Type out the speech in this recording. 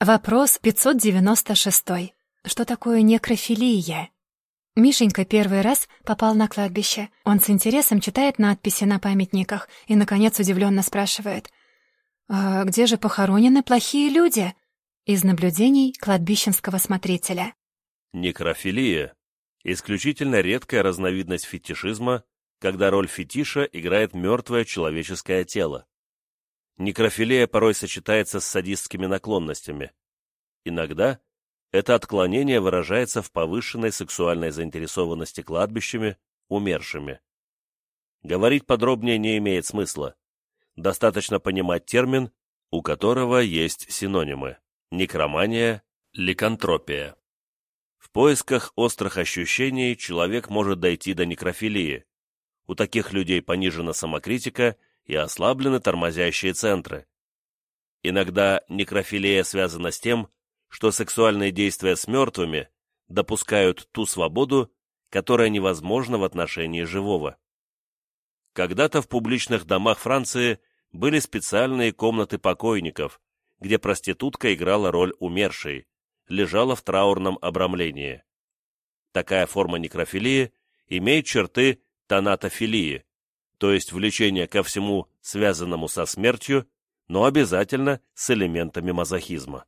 Вопрос 596. Что такое некрофилия? Мишенька первый раз попал на кладбище. Он с интересом читает надписи на памятниках и, наконец, удивленно спрашивает. «А где же похоронены плохие люди?» Из наблюдений кладбищенского смотрителя. Некрофилия — исключительно редкая разновидность фетишизма, когда роль фетиша играет мертвое человеческое тело. Некрофилия порой сочетается с садистскими наклонностями. Иногда это отклонение выражается в повышенной сексуальной заинтересованности кладбищами, умершими. Говорить подробнее не имеет смысла. Достаточно понимать термин, у которого есть синонимы – некромания, ликантропия. В поисках острых ощущений человек может дойти до некрофилии. У таких людей понижена самокритика и ослаблены тормозящие центры. Иногда некрофилия связана с тем, что сексуальные действия с мертвыми допускают ту свободу, которая невозможна в отношении живого. Когда-то в публичных домах Франции были специальные комнаты покойников, где проститутка играла роль умершей, лежала в траурном обрамлении. Такая форма некрофилии имеет черты тонатофилии, то есть влечение ко всему, связанному со смертью, но обязательно с элементами мазохизма.